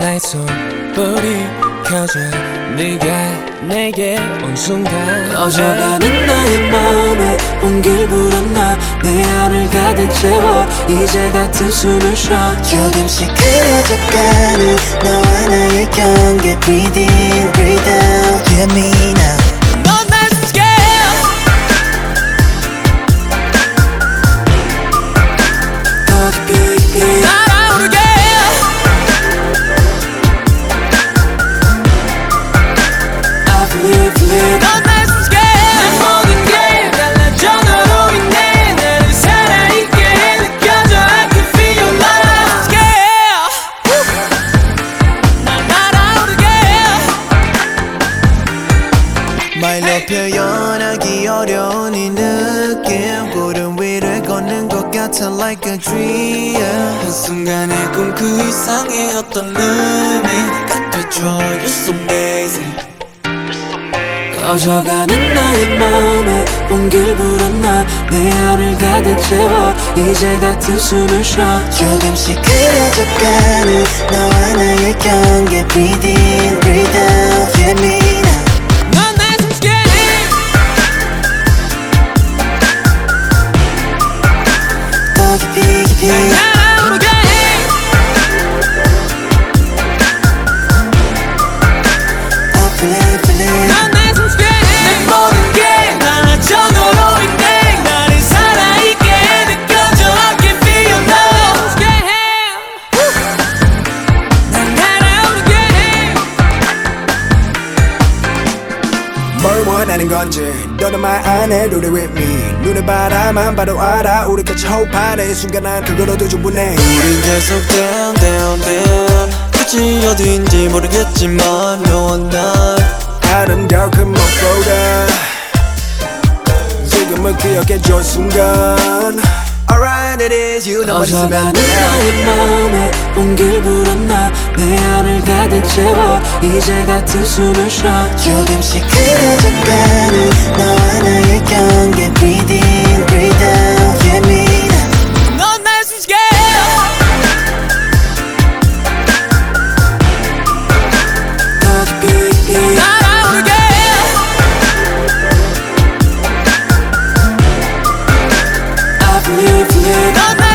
나의 손불이 켜져 네가 내게 온 순간. 꺼져가는 나의 마음에 온길 불었나? 내 안을 가득 채워 이제 같은 숨을 쉬어. 조금씩 그려져가는 너와 나의 경계 Breathe in, breathe out Hear me 말로 표현하기 어려운 이 느낌. 구름 위를 걷는 것 같아 like a dream. 한순간의 꿈그 이상의 어떤 의미 같아져 You're so amazing. 꺼져가는 나의 마음에 온길 불었나 내 안을 가득 채워 이제 같은 숨을 쉬어. 조금씩 그려져가는 너와 나의 경계 Breathe in, breathe out Hey. 원하는 건지 너는 말 안 해도 돼 with me. 눈에 바라만 봐도 알아 우리 같이 호흡하는 이 순간 난 그걸로도 충분해. 우린 계속 down down down. 끝이 어딘지 모르겠지만 너와 나 아름다운 그 무엇보다. 지금을 기억해줘 순간 Alright it is you. 너 어서가 너의 마음에 온길 불었나? 내 안을 가득 채워 이제 같은 숨을 쉬어. 조금씩 그려져가는 너와 나의 경계. to the